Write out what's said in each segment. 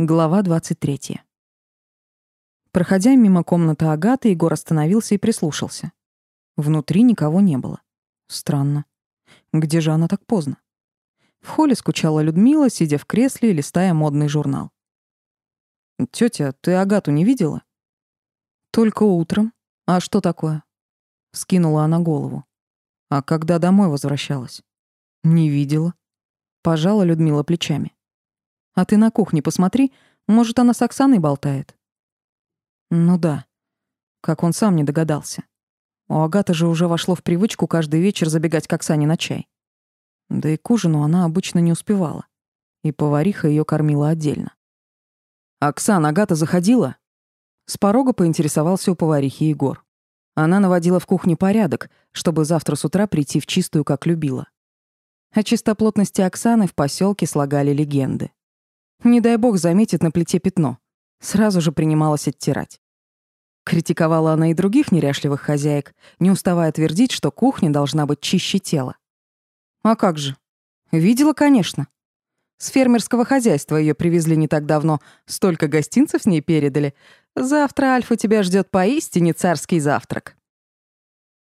Глава 23. Проходя мимо комнаты Агаты, Егор остановился и прислушался. Внутри никого не было. Странно. Где же она так поздно? В холле скучала Людмила, сидя в кресле и листая модный журнал. «Тётя, ты Агату не видела?» «Только утром. А что такое?» Скинула она голову. «А когда домой возвращалась?» «Не видела». Пожала Людмила плечами. А ты на кухне посмотри, может, она с Оксаной болтает. Ну да. Как он сам не догадался. У Агаты же уже вошло в привычку каждый вечер забегать к Оксане на чай. Да и к ужину она обычно не успевала. И повариха ее кормила отдельно. «Оксана, Агата заходила?» С порога поинтересовался у поварихи Егор. Она наводила в кухне порядок, чтобы завтра с утра прийти в чистую, как любила. О чистоплотности Оксаны в поселке слагали легенды. Не дай бог заметит на плите пятно. Сразу же принималась оттирать. Критиковала она и других неряшливых хозяек, не уставая твердить, что кухня должна быть чище тела. А как же? Видела, конечно. С фермерского хозяйства ее привезли не так давно, столько гостинцев с ней передали. Завтра Альфа тебя ждет поистине царский завтрак.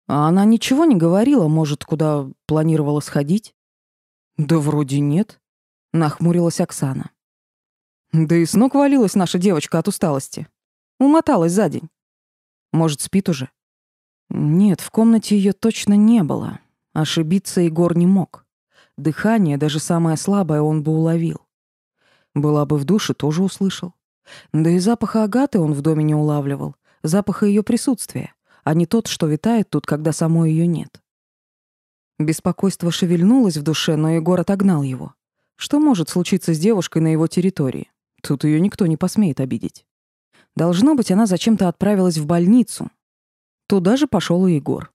А она ничего не говорила, может, куда планировала сходить? Да вроде нет, нахмурилась Оксана. Да и с ног валилась наша девочка от усталости. Умоталась за день. Может, спит уже? Нет, в комнате ее точно не было. Ошибиться Егор не мог. Дыхание, даже самое слабое, он бы уловил. Была бы в душе, тоже услышал. Да и запаха Агаты он в доме не улавливал. Запаха ее присутствия, а не тот, что витает тут, когда самой ее нет. Беспокойство шевельнулось в душе, но Егор отогнал его. Что может случиться с девушкой на его территории? Тут ее никто не посмеет обидеть. Должно быть, она зачем-то отправилась в больницу. Туда же пошел и Егор.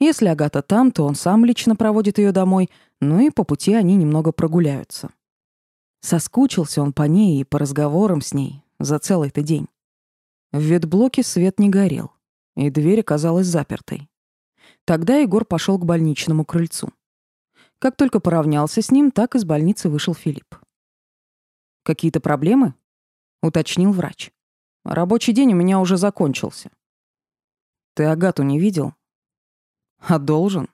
Если Агата там, то он сам лично проводит ее домой, ну и по пути они немного прогуляются. Соскучился он по ней и по разговорам с ней за целый-то день. В ветблоке свет не горел, и дверь оказалась запертой. Тогда Егор пошел к больничному крыльцу. Как только поравнялся с ним, так из больницы вышел Филипп. Какие-то проблемы? уточнил врач. Рабочий день у меня уже закончился. Ты Агату не видел? А должен?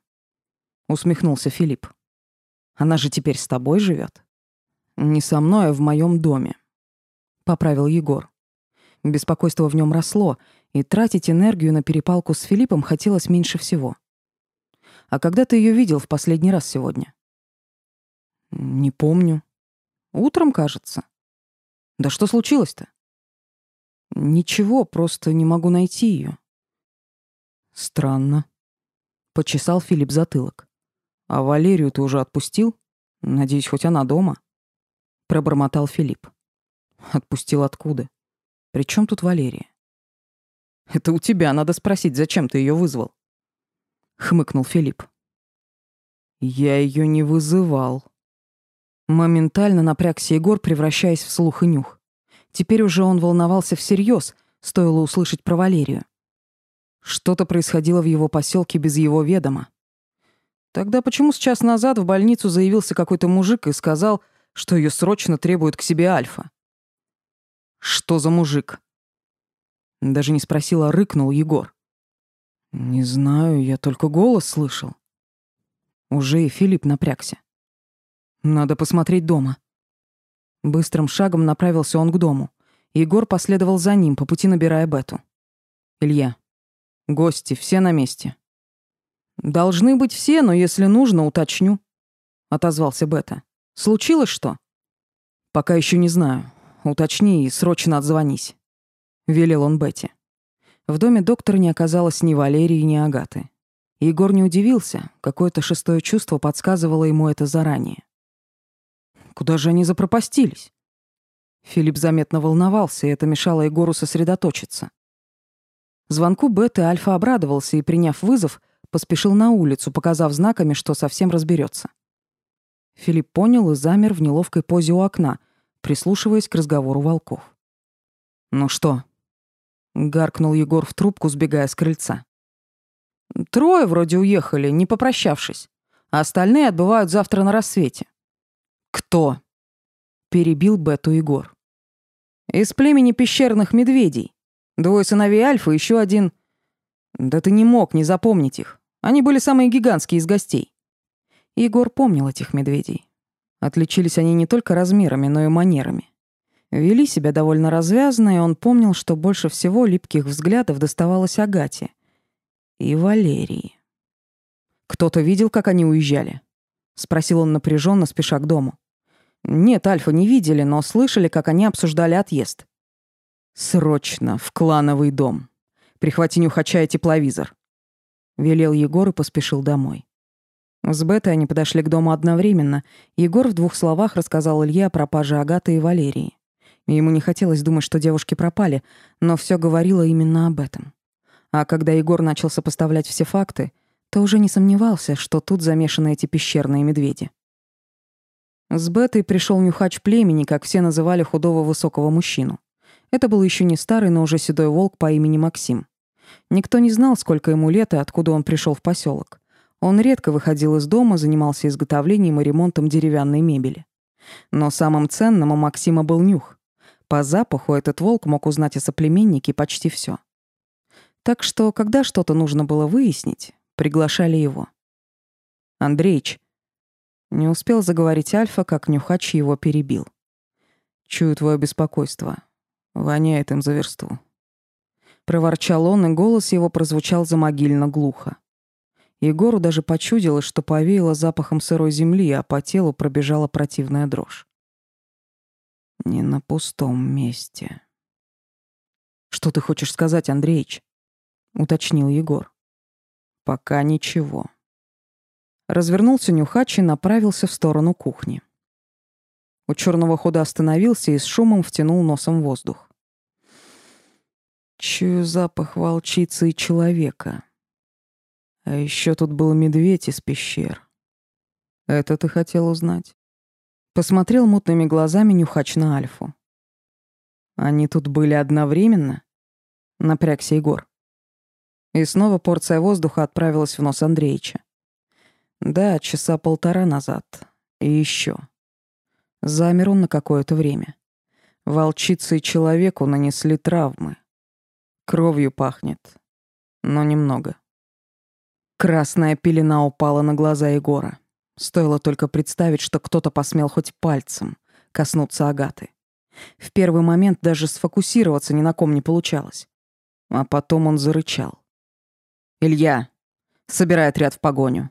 усмехнулся Филипп. Она же теперь с тобой живет. Не со мной, а в моем доме, поправил Егор. Беспокойство в нем росло, и тратить энергию на перепалку с Филиппом хотелось меньше всего. А когда ты ее видел в последний раз сегодня? Не помню. Утром, кажется. Да что случилось-то? Ничего, просто не могу найти ее. Странно. Почесал Филипп затылок. А Валерию ты уже отпустил? Надеюсь, хоть она дома? Пробормотал Филипп. Отпустил откуда? При чем тут Валерия? Это у тебя надо спросить, зачем ты ее вызвал? Хмыкнул Филипп. Я ее не вызывал. Моментально напрягся Егор, превращаясь в слух и нюх. Теперь уже он волновался всерьез, стоило услышать про Валерию. Что-то происходило в его поселке без его ведома. Тогда почему с час назад в больницу заявился какой-то мужик и сказал, что ее срочно требует к себе Альфа? Что за мужик? Даже не спросила, рыкнул Егор. Не знаю, я только голос слышал. Уже и Филипп напрягся. Надо посмотреть дома. Быстрым шагом направился он к дому. Егор последовал за ним, по пути набирая Бету. «Илья, гости, все на месте». «Должны быть все, но если нужно, уточню», — отозвался Бета. «Случилось что?» «Пока еще не знаю. Уточни и срочно отзвонись», — велел он Бете. В доме доктора не оказалось ни Валерии, ни Агаты. Егор не удивился, какое-то шестое чувство подсказывало ему это заранее. Куда же они запропастились? Филипп заметно волновался, и это мешало Егору сосредоточиться. Звонку Беты Альфа обрадовался и, приняв вызов, поспешил на улицу, показав знаками, что совсем разберется. Филипп понял и замер в неловкой позе у окна, прислушиваясь к разговору волков. «Ну что?» — гаркнул Егор в трубку, сбегая с крыльца. «Трое вроде уехали, не попрощавшись, а остальные отбывают завтра на рассвете. «Кто?» — перебил Бету Егор. Из племени пещерных медведей. Двое сыновей Альфа, еще один... Да ты не мог не запомнить их. Они были самые гигантские из гостей. Егор помнил этих медведей. Отличились они не только размерами, но и манерами. Вели себя довольно развязно, и он помнил, что больше всего липких взглядов доставалось Агате и Валерии. «Кто-то видел, как они уезжали?» — спросил он напряженно, спеша к дому. «Нет, Альфа не видели, но слышали, как они обсуждали отъезд». «Срочно, в клановый дом. Прихвати нюхача и тепловизор», — велел Егор и поспешил домой. С Бетой они подошли к дому одновременно. Егор в двух словах рассказал Илье о пропаже Агаты и Валерии. Ему не хотелось думать, что девушки пропали, но все говорило именно об этом. А когда Егор начал сопоставлять все факты, то уже не сомневался, что тут замешаны эти пещерные медведи. С Бетой пришел нюхач племени, как все называли худого высокого мужчину. Это был еще не старый, но уже седой волк по имени Максим. Никто не знал, сколько ему лет и откуда он пришел в поселок. Он редко выходил из дома, занимался изготовлением и ремонтом деревянной мебели. Но самым ценным у Максима был нюх. По запаху этот волк мог узнать о соплеменнике почти все. Так что, когда что-то нужно было выяснить, приглашали его. «Андреич». Не успел заговорить Альфа, как Нюхач его перебил. «Чую твое беспокойство. Воняет им за версту». Проворчал он, и голос его прозвучал замогильно глухо. Егору даже почудилось, что повеяло запахом сырой земли, а по телу пробежала противная дрожь. Не на пустом месте. Что ты хочешь сказать, Андреич? уточнил Егор. Пока ничего. Развернулся Нюхач и направился в сторону кухни. У черного хода остановился и с шумом втянул носом воздух. Чую запах волчицы и человека. А еще тут был медведь из пещер. Это ты хотел узнать? Посмотрел мутными глазами нюхач на Альфу. Они тут были одновременно? Напрягся Егор. И снова порция воздуха отправилась в нос Андреича. Да, часа полтора назад. И еще. Замер он на какое-то время. Волчице и человеку нанесли травмы. Кровью пахнет. Но немного. Красная пелена упала на глаза Егора. Стоило только представить, что кто-то посмел хоть пальцем коснуться Агаты. В первый момент даже сфокусироваться ни на ком не получалось. А потом он зарычал. «Илья, собирай отряд в погоню.